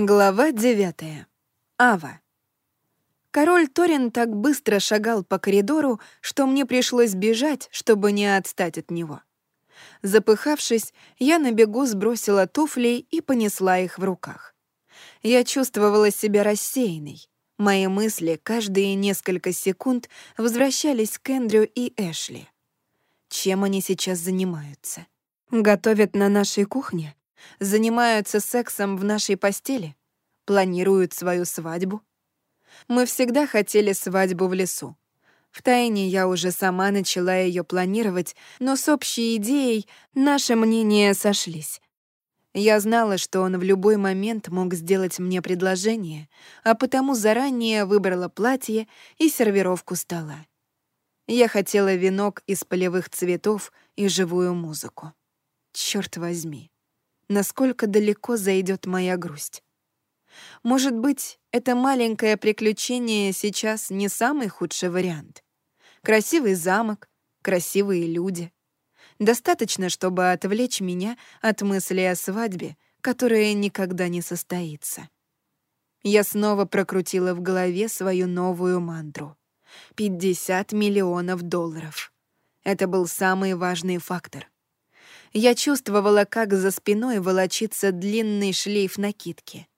Глава девятая. Ава. Король Торин так быстро шагал по коридору, что мне пришлось бежать, чтобы не отстать от него. Запыхавшись, я на бегу сбросила туфли и понесла их в руках. Я чувствовала себя рассеянной. Мои мысли каждые несколько секунд возвращались к Эндрю и Эшли. Чем они сейчас занимаются? Готовят на нашей кухне? Занимаются сексом в нашей постели? Планируют свою свадьбу? Мы всегда хотели свадьбу в лесу. Втайне я уже сама начала ее планировать, но с общей идеей наши мнения сошлись. Я знала, что он в любой момент мог сделать мне предложение, а потому заранее выбрала платье и сервировку стола. Я хотела венок из полевых цветов и живую музыку. Черт возьми насколько далеко зайдет моя грусть. Может быть, это маленькое приключение сейчас не самый худший вариант. Красивый замок, красивые люди. Достаточно, чтобы отвлечь меня от мысли о свадьбе, которая никогда не состоится. Я снова прокрутила в голове свою новую мантру. 50 миллионов долларов. Это был самый важный фактор — я чувствовала, как за спиной волочится длинный шлейф накидки.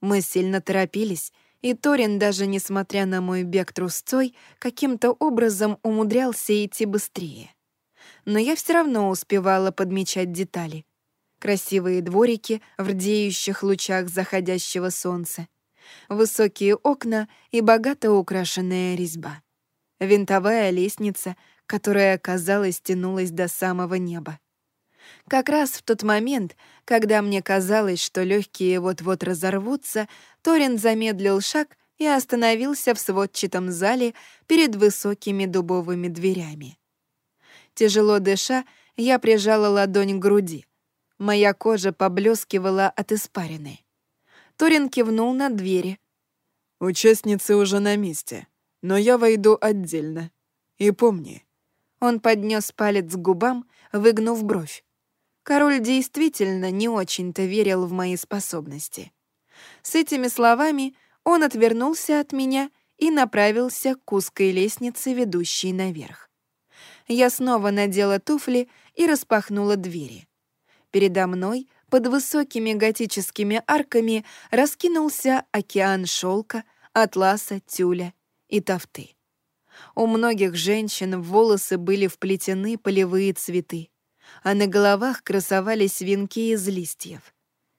Мы сильно торопились, и Торин, даже несмотря на мой бег трусцой, каким-то образом умудрялся идти быстрее. Но я все равно успевала подмечать детали. Красивые дворики в рдеющих лучах заходящего солнца, высокие окна и богато украшенная резьба. Винтовая лестница, которая, казалось, тянулась до самого неба. Как раз в тот момент, когда мне казалось, что легкие вот-вот разорвутся, Торин замедлил шаг и остановился в сводчатом зале перед высокими дубовыми дверями. Тяжело дыша, я прижала ладонь к груди. Моя кожа поблескивала от испарины. Торин кивнул на двери. «Участницы уже на месте, но я войду отдельно. И помни». Он поднес палец к губам, выгнув бровь. Король действительно не очень-то верил в мои способности. С этими словами он отвернулся от меня и направился к узкой лестнице, ведущей наверх. Я снова надела туфли и распахнула двери. Передо мной, под высокими готическими арками, раскинулся океан шелка, атласа, тюля и тафты. У многих женщин в волосы были вплетены полевые цветы а на головах красовались венки из листьев.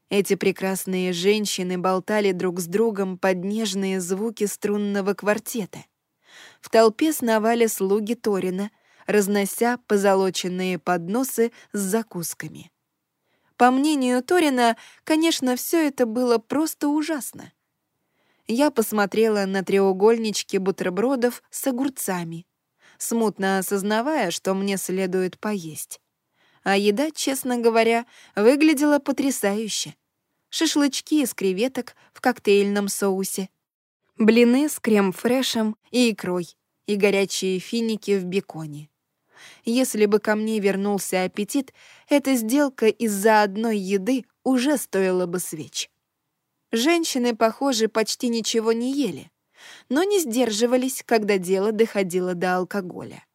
Эти прекрасные женщины болтали друг с другом под нежные звуки струнного квартета. В толпе сновали слуги Торина, разнося позолоченные подносы с закусками. По мнению Торина, конечно, все это было просто ужасно. Я посмотрела на треугольнички бутербродов с огурцами, смутно осознавая, что мне следует поесть а еда, честно говоря, выглядела потрясающе. Шашлычки из креветок в коктейльном соусе, блины с крем-фрешем и икрой, и горячие финики в беконе. Если бы ко мне вернулся аппетит, эта сделка из-за одной еды уже стоила бы свеч. Женщины, похоже, почти ничего не ели, но не сдерживались, когда дело доходило до алкоголя.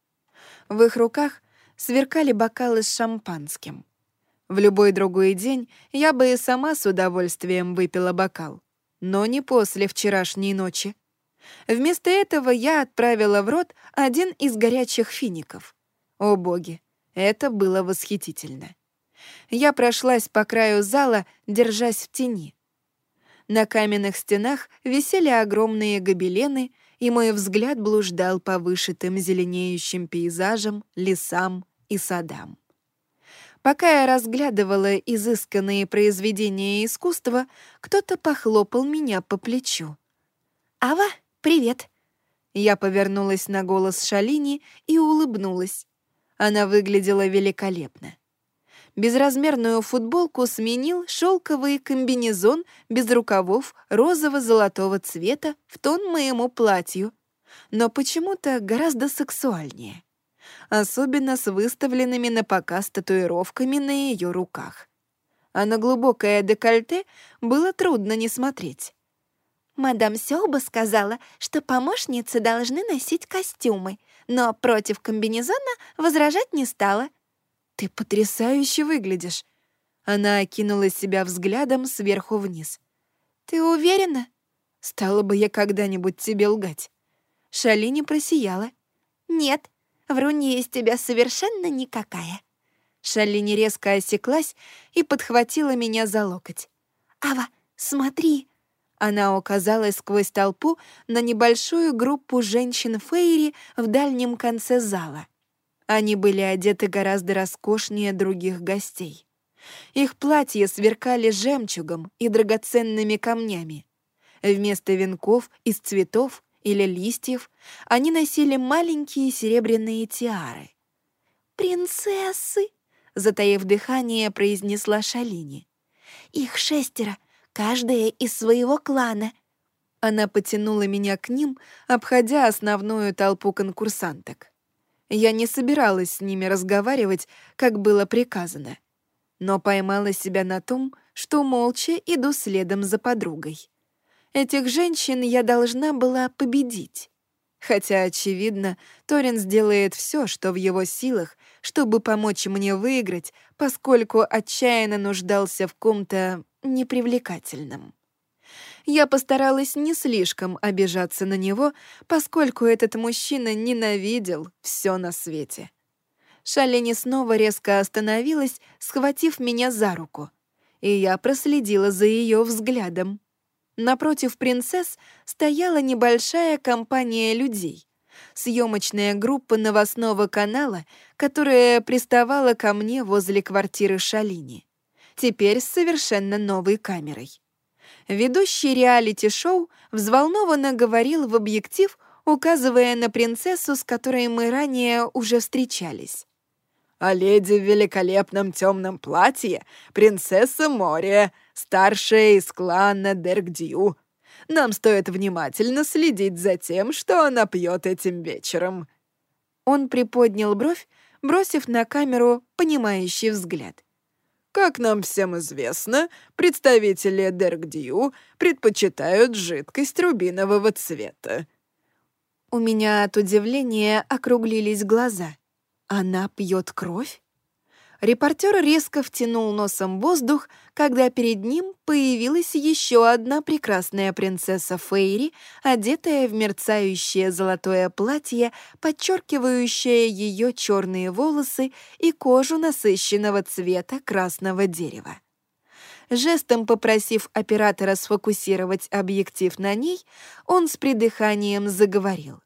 В их руках сверкали бокалы с шампанским. В любой другой день я бы и сама с удовольствием выпила бокал, но не после вчерашней ночи. Вместо этого я отправила в рот один из горячих фиников. О боги, это было восхитительно. Я прошлась по краю зала, держась в тени. На каменных стенах висели огромные гобелены, и мой взгляд блуждал по вышитым зеленеющим пейзажам, лесам, и садам. Пока я разглядывала изысканные произведения искусства, кто-то похлопал меня по плечу. «Ава, привет!» Я повернулась на голос Шалини и улыбнулась. Она выглядела великолепно. Безразмерную футболку сменил шелковый комбинезон без рукавов розово-золотого цвета в тон моему платью, но почему-то гораздо сексуальнее особенно с выставленными на показ татуировками на ее руках. а на глубокое декольте было трудно не смотреть. Мадам Сёуба сказала, что помощницы должны носить костюмы, но против комбинезона возражать не стала. «Ты потрясающе выглядишь!» Она окинула себя взглядом сверху вниз. «Ты уверена?» «Стала бы я когда-нибудь тебе лгать». Шалини просияла. «Нет, вруни из тебя совершенно никакая». Шалини резко осеклась и подхватила меня за локоть. «Ава, смотри!» Она указала сквозь толпу на небольшую группу женщин Фейри в дальнем конце зала. Они были одеты гораздо роскошнее других гостей. Их платья сверкали жемчугом и драгоценными камнями. Вместо венков из цветов или листьев они носили маленькие серебряные тиары. «Принцессы!» — затаив дыхание, произнесла Шалини. «Их шестеро — каждая из своего клана». Она потянула меня к ним, обходя основную толпу конкурсанток. Я не собиралась с ними разговаривать, как было приказано, но поймала себя на том, что молча иду следом за подругой. Этих женщин я должна была победить. Хотя, очевидно, Торин сделает все, что в его силах, чтобы помочь мне выиграть, поскольку отчаянно нуждался в ком-то непривлекательным. Я постаралась не слишком обижаться на него, поскольку этот мужчина ненавидел все на свете. Шалени снова резко остановилась, схватив меня за руку, и я проследила за ее взглядом. Напротив принцесс стояла небольшая компания людей, съемочная группа новостного канала, которая приставала ко мне возле квартиры Шалини теперь с совершенно новой камерой. Ведущий реалити-шоу взволнованно говорил в объектив, указывая на принцессу, с которой мы ранее уже встречались. «А леди в великолепном темном платье — принцесса Мория, старшая из клана Дергдью. Нам стоит внимательно следить за тем, что она пьет этим вечером». Он приподнял бровь, бросив на камеру понимающий взгляд. Как нам всем известно, представители Дергдью предпочитают жидкость рубинового цвета. У меня от удивления округлились глаза. Она пьет кровь? Репортер резко втянул носом воздух, когда перед ним появилась еще одна прекрасная принцесса Фейри, одетая в мерцающее золотое платье, подчеркивающее ее черные волосы и кожу насыщенного цвета красного дерева. Жестом попросив оператора сфокусировать объектив на ней, он с придыханием заговорил.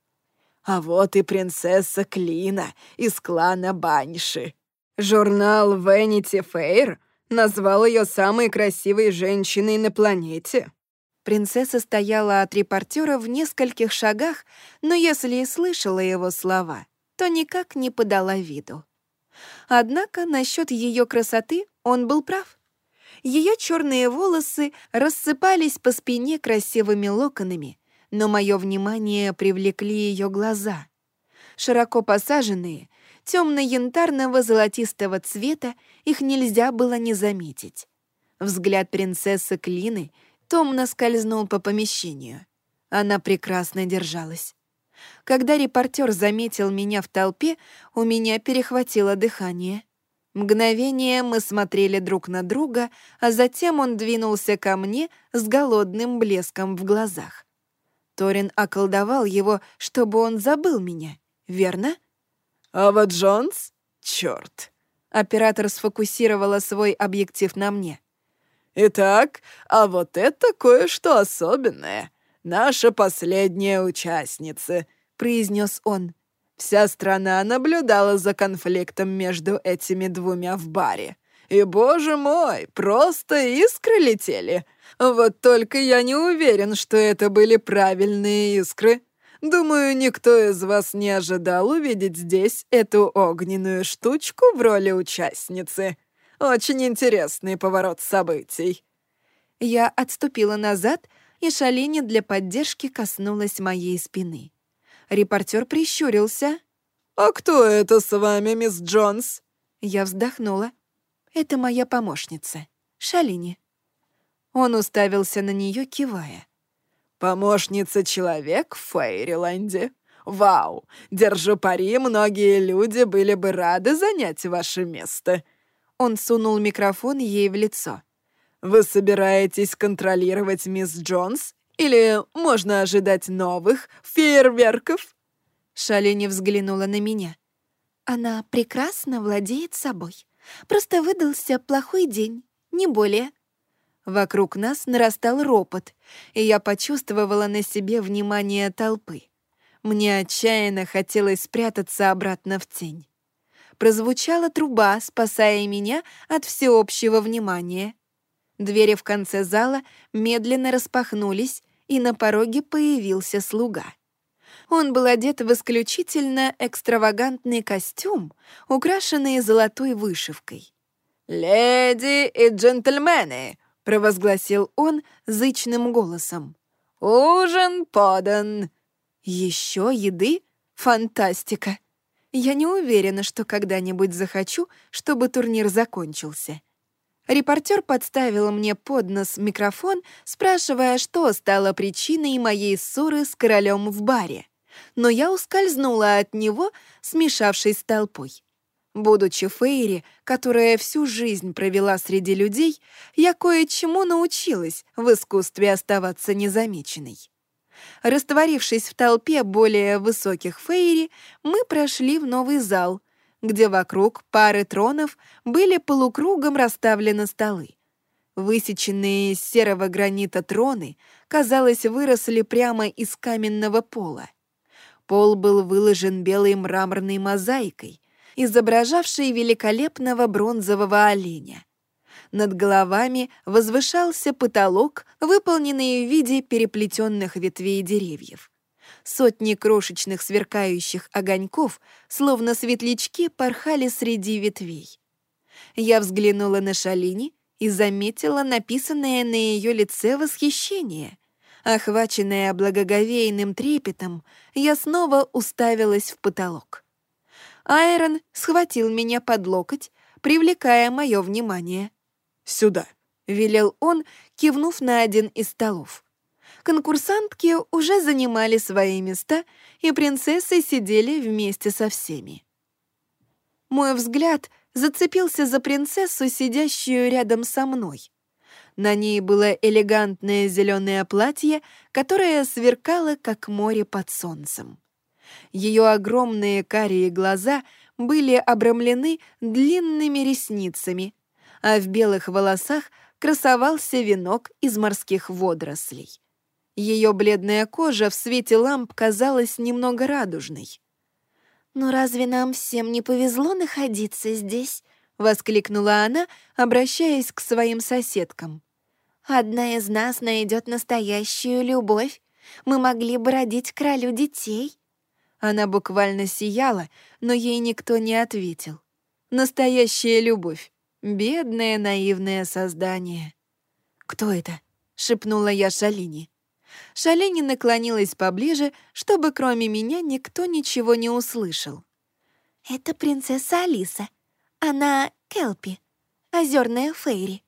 «А вот и принцесса Клина из клана Баньши. Журнал Vanity Fair назвал ее самой красивой женщиной на планете. Принцесса стояла от репортера в нескольких шагах, но если и слышала его слова, то никак не подала виду. Однако насчет ее красоты он был прав. Ее черные волосы рассыпались по спине красивыми локонами, но мое внимание привлекли ее глаза. Широко посаженные, темно-янтарного золотистого цвета, их нельзя было не заметить. Взгляд принцессы Клины томно скользнул по помещению. Она прекрасно держалась. Когда репортер заметил меня в толпе, у меня перехватило дыхание. Мгновение мы смотрели друг на друга, а затем он двинулся ко мне с голодным блеском в глазах. Торин околдовал его, чтобы он забыл меня, верно? «Ава Джонс? Чёрт!» Оператор сфокусировала свой объектив на мне. «Итак, а вот это кое-что особенное. Наша последняя участница», — произнес он. Вся страна наблюдала за конфликтом между этими двумя в баре. И, боже мой, просто искры летели. Вот только я не уверен, что это были правильные искры. Думаю, никто из вас не ожидал увидеть здесь эту огненную штучку в роли участницы. Очень интересный поворот событий». Я отступила назад, и Шалини для поддержки коснулась моей спины. Репортер прищурился. «А кто это с вами, мисс Джонс?» Я вздохнула. «Это моя помощница». Шалини. Он уставился на нее, кивая. «Помощница человек в Фейриленде? Вау! Держу пари, многие люди были бы рады занять ваше место». Он сунул микрофон ей в лицо. «Вы собираетесь контролировать мисс Джонс? Или можно ожидать новых фейерверков?» Шалини взглянула на меня. Она прекрасно владеет собой. Просто выдался плохой день, не более. Вокруг нас нарастал ропот, и я почувствовала на себе внимание толпы. Мне отчаянно хотелось спрятаться обратно в тень. Прозвучала труба, спасая меня от всеобщего внимания. Двери в конце зала медленно распахнулись, и на пороге появился слуга. Он был одет в исключительно экстравагантный костюм, украшенный золотой вышивкой. «Леди и джентльмены!» — провозгласил он зычным голосом. «Ужин подан!» «Еще еды? Фантастика! Я не уверена, что когда-нибудь захочу, чтобы турнир закончился». Репортер подставил мне под нос микрофон, спрашивая, что стало причиной моей ссоры с королем в баре. Но я ускользнула от него, смешавшись с толпой. Будучи Фейри, которая всю жизнь провела среди людей, я кое-чему научилась в искусстве оставаться незамеченной. Растворившись в толпе более высоких Фейри, мы прошли в новый зал, где вокруг пары тронов были полукругом расставлены столы. Высеченные из серого гранита троны, казалось, выросли прямо из каменного пола. Пол был выложен белой мраморной мозаикой, изображавшей великолепного бронзового оленя. Над головами возвышался потолок, выполненный в виде переплетенных ветвей деревьев. Сотни крошечных сверкающих огоньков, словно светлячки, порхали среди ветвей. Я взглянула на Шалини и заметила написанное на ее лице восхищение. Охваченная благоговейным трепетом, я снова уставилась в потолок. Айрон схватил меня под локоть, привлекая мое внимание. «Сюда», — велел он, кивнув на один из столов. Конкурсантки уже занимали свои места, и принцессы сидели вместе со всеми. Мой взгляд зацепился за принцессу, сидящую рядом со мной. На ней было элегантное зеленое платье, которое сверкало, как море под солнцем. Ее огромные карие глаза были обрамлены длинными ресницами, а в белых волосах красовался венок из морских водорослей. Ее бледная кожа в свете ламп казалась немного радужной. «Ну разве нам всем не повезло находиться здесь?» — воскликнула она, обращаясь к своим соседкам. «Одна из нас найдет настоящую любовь. Мы могли бы родить королю детей». Она буквально сияла, но ей никто не ответил. Настоящая любовь. Бедное наивное создание. «Кто это?» — шепнула я Шалине. Шалини наклонилась поближе, чтобы кроме меня никто ничего не услышал. «Это принцесса Алиса. Она Келпи, озерная Фейри.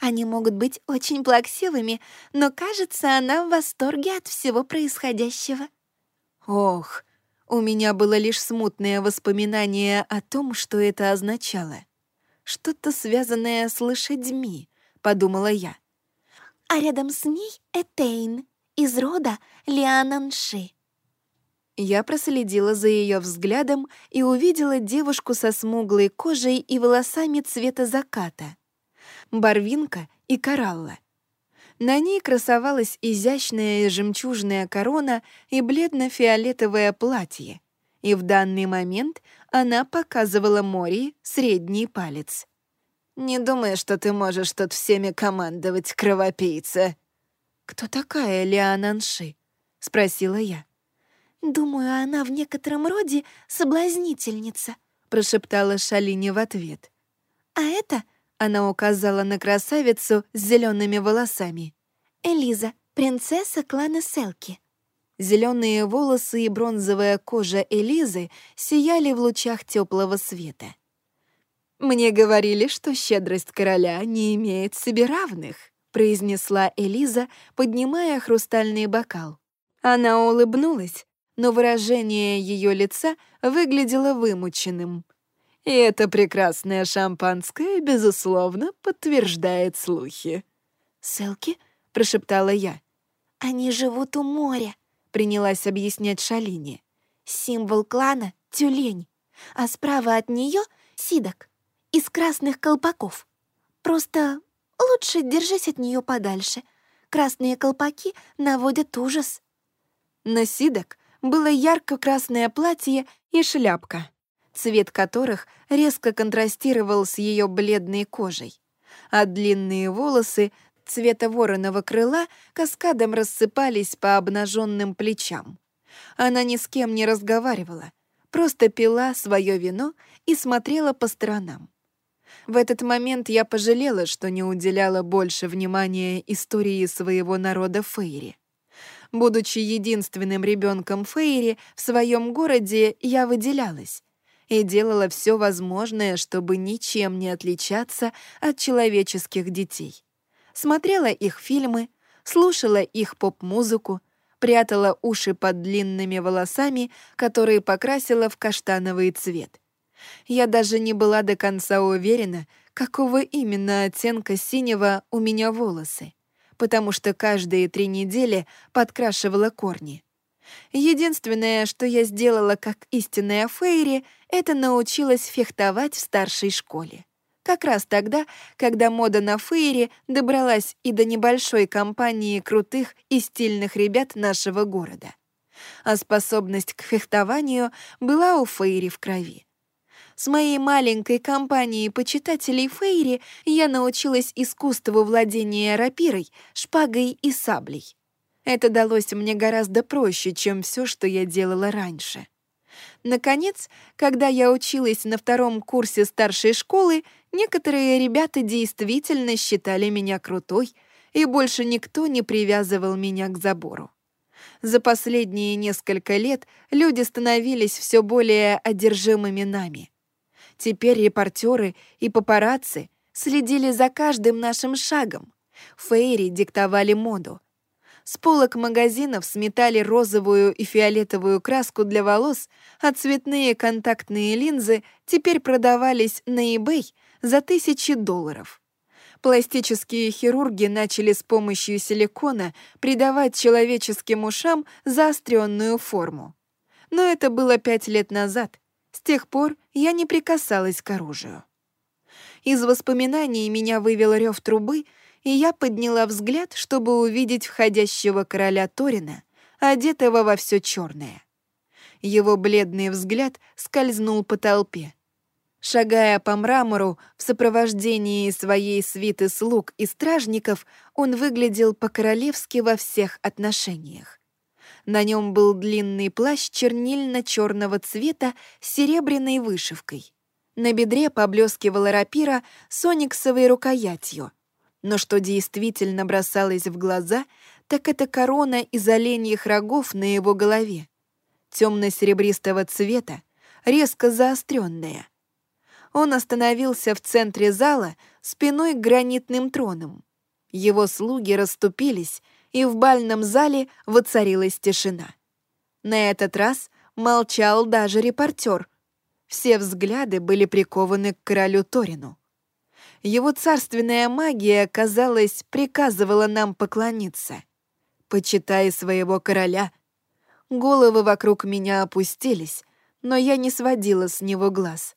Они могут быть очень плаксивыми, но, кажется, она в восторге от всего происходящего». «Ох, у меня было лишь смутное воспоминание о том, что это означало. Что-то связанное с лошадьми, подумала я. А рядом с ней Этейн из рода Лиананши. Я проследила за ее взглядом и увидела девушку со смуглой кожей и волосами цвета заката. Барвинка и коралла. На ней красовалась изящная жемчужная корона и бледно-фиолетовое платье, и в данный момент она показывала Мори средний палец. «Не думай, что ты можешь тут всеми командовать, кровопийца!» «Кто такая Лиананши?» — спросила я. «Думаю, она в некотором роде соблазнительница», — прошептала Шалини в ответ. «А это она указала на красавицу с зелеными волосами. «Элиза, принцесса клана Селки». Зеленые волосы и бронзовая кожа Элизы сияли в лучах теплого света. Мне говорили, что щедрость короля не имеет себе равных, произнесла Элиза, поднимая хрустальный бокал. Она улыбнулась, но выражение ее лица выглядело вымученным. И это прекрасное шампанское, безусловно, подтверждает слухи. «Селки?» — прошептала я. «Они живут у моря», — принялась объяснять Шалини. «Символ клана — тюлень, а справа от нее — сидок из красных колпаков. Просто лучше держись от нее подальше. Красные колпаки наводят ужас». На сидок было ярко-красное платье и шляпка, цвет которых резко контрастировал с ее бледной кожей, а длинные волосы цвета вороного крыла каскадом рассыпались по обнаженным плечам. Она ни с кем не разговаривала, просто пила свое вино и смотрела по сторонам. В этот момент я пожалела, что не уделяла больше внимания истории своего народа Фейри. Будучи единственным ребенком Фейри в своем городе, я выделялась и делала все возможное, чтобы ничем не отличаться от человеческих детей смотрела их фильмы, слушала их поп-музыку, прятала уши под длинными волосами, которые покрасила в каштановый цвет. Я даже не была до конца уверена, какого именно оттенка синего у меня волосы, потому что каждые три недели подкрашивала корни. Единственное, что я сделала как истинная Фейри, это научилась фехтовать в старшей школе. Как раз тогда, когда мода на фейри добралась и до небольшой компании крутых и стильных ребят нашего города. А способность к фехтованию была у фейри в крови. С моей маленькой компанией почитателей фейри я научилась искусству владения рапирой, шпагой и саблей. Это далось мне гораздо проще, чем все, что я делала раньше. Наконец, когда я училась на втором курсе старшей школы, некоторые ребята действительно считали меня крутой, и больше никто не привязывал меня к забору. За последние несколько лет люди становились все более одержимыми нами. Теперь репортеры и папарацци следили за каждым нашим шагом. Фейри диктовали моду, с полок магазинов сметали розовую и фиолетовую краску для волос, а цветные контактные линзы теперь продавались на eBay за тысячи долларов. Пластические хирурги начали с помощью силикона придавать человеческим ушам заостренную форму. Но это было пять лет назад. С тех пор я не прикасалась к оружию. Из воспоминаний меня вывел рев трубы — и я подняла взгляд, чтобы увидеть входящего короля Торина, одетого во все черное. Его бледный взгляд скользнул по толпе. Шагая по мрамору в сопровождении своей свиты слуг и стражников, он выглядел по-королевски во всех отношениях. На нем был длинный плащ чернильно-черного цвета с серебряной вышивкой. На бедре поблескивала рапира с рукоятью — но что действительно бросалось в глаза, так это корона из оленьих рогов на его голове. Темно-серебристого цвета, резко заостренная. Он остановился в центре зала спиной к гранитным тронам. Его слуги расступились, и в бальном зале воцарилась тишина. На этот раз молчал даже репортер. Все взгляды были прикованы к королю Торину. Его царственная магия, казалось, приказывала нам поклониться. «Почитай своего короля». Головы вокруг меня опустились, но я не сводила с него глаз.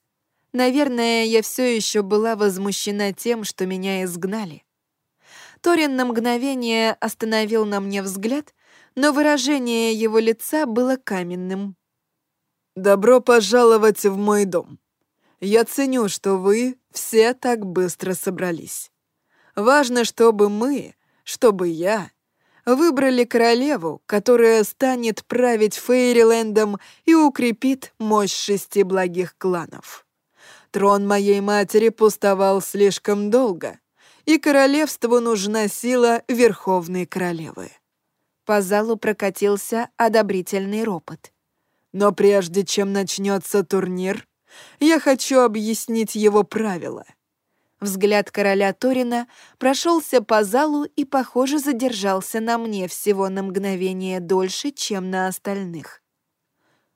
Наверное, я все еще была возмущена тем, что меня изгнали. Торин на мгновение остановил на мне взгляд, но выражение его лица было каменным. «Добро пожаловать в мой дом», я ценю, что вы все так быстро собрались. Важно, чтобы мы, чтобы я, выбрали королеву, которая станет править Фейрилендом и укрепит мощь шести благих кланов. Трон моей матери пустовал слишком долго, и королевству нужна сила Верховной Королевы. По залу прокатился одобрительный ропот. Но прежде чем начнется турнир, Я хочу объяснить его правила». Взгляд короля Торина прошелся по залу и, похоже, задержался на мне всего на мгновение дольше, чем на остальных.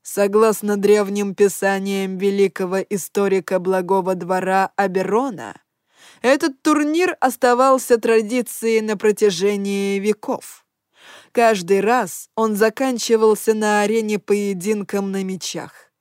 Согласно древним писаниям великого историка благого двора Аберона, этот турнир оставался традицией на протяжении веков. Каждый раз он заканчивался на арене поединком на мечах.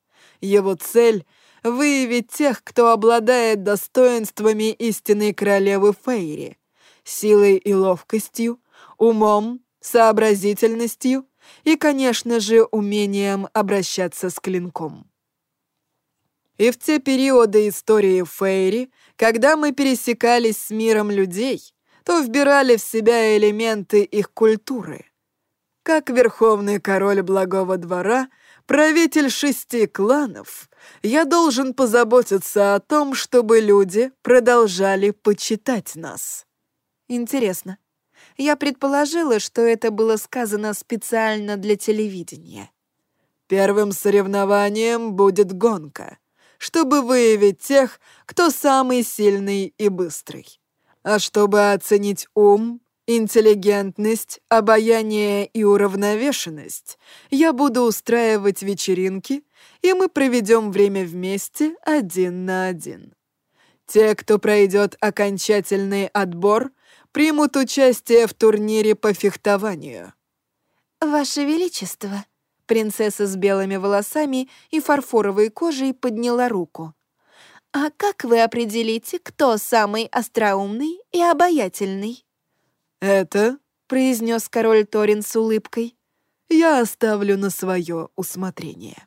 Его цель — выявить тех, кто обладает достоинствами истинной королевы Фейри, силой и ловкостью, умом, сообразительностью и, конечно же, умением обращаться с клинком. И в те периоды истории Фейри, когда мы пересекались с миром людей, то вбирали в себя элементы их культуры. Как верховный король благого двора, правитель шести кланов, я должен позаботиться о том, чтобы люди продолжали почитать нас. Интересно, я предположила, что это было сказано специально для телевидения. Первым соревнованием будет гонка, чтобы выявить тех, кто самый сильный и быстрый. А чтобы оценить ум, интеллигентность, обаяние и уравновешенность, я буду устраивать вечеринки, и мы проведем время вместе один на один. Те, кто пройдет окончательный отбор, примут участие в турнире по фехтованию». «Ваше Величество», — принцесса с белыми волосами и фарфоровой кожей подняла руку. «А как вы определите, кто самый остроумный и обаятельный?» «Это», — произнес король Торин с улыбкой, — «я оставлю на свое усмотрение».